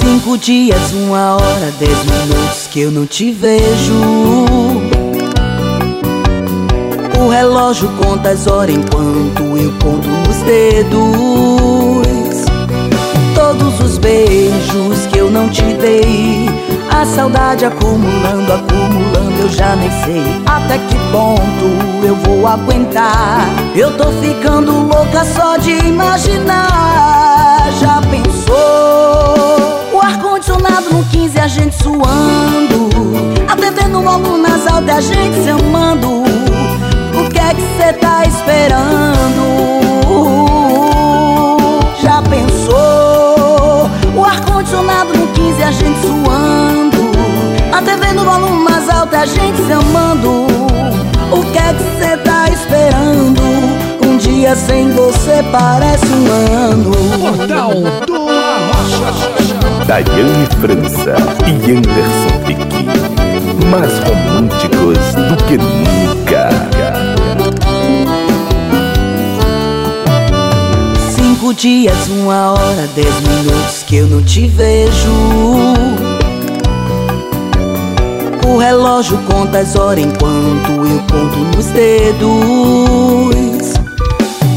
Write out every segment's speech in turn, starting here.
Cinco dias, uma hora, dez minutos que eu não te vejo. O relógio conta as horas enquanto eu conto nos dedos. Todos os beijos que eu não te dei a saudade acumulando, acumulando, eu já nem sei até que ponto eu vou aguentar. Eu tô ficando louca só de imaginar. Já pensou? O ar-condicionado no 15 a gente suando. A TV no volume nas altas a gente se amando. O que é que cê tá esperando? A gente suando. A TV no volume mais alto, a gente se amando. O que é que cê tá esperando? Um dia sem você parece um ano. Portal do Daiane França e Anderson Piqui Mais românticos do que nunca Cinco dias, uma hora, dez minutos que eu não te vejo o relógio conta as horas enquanto eu conto nos dedos.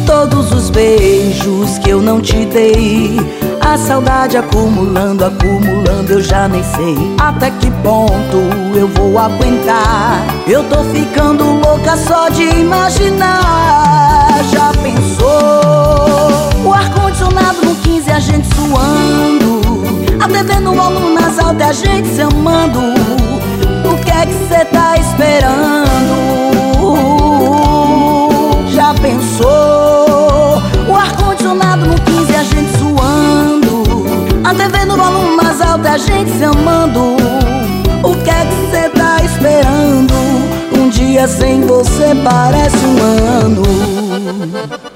Todos os beijos que eu não te dei. A saudade acumulando, acumulando, eu já nem sei até que ponto eu vou aguentar. Eu tô ficando louca só de imaginar. Já pensou? O ar-condicionado no 15, a gente suando. A TV no volume nas altas, a gente se amando é que cê tá esperando? Já pensou? O ar-condicionado no 15 a gente suando A TV no volume mais alto a gente se amando O que é que cê tá esperando? Um dia sem você parece um ano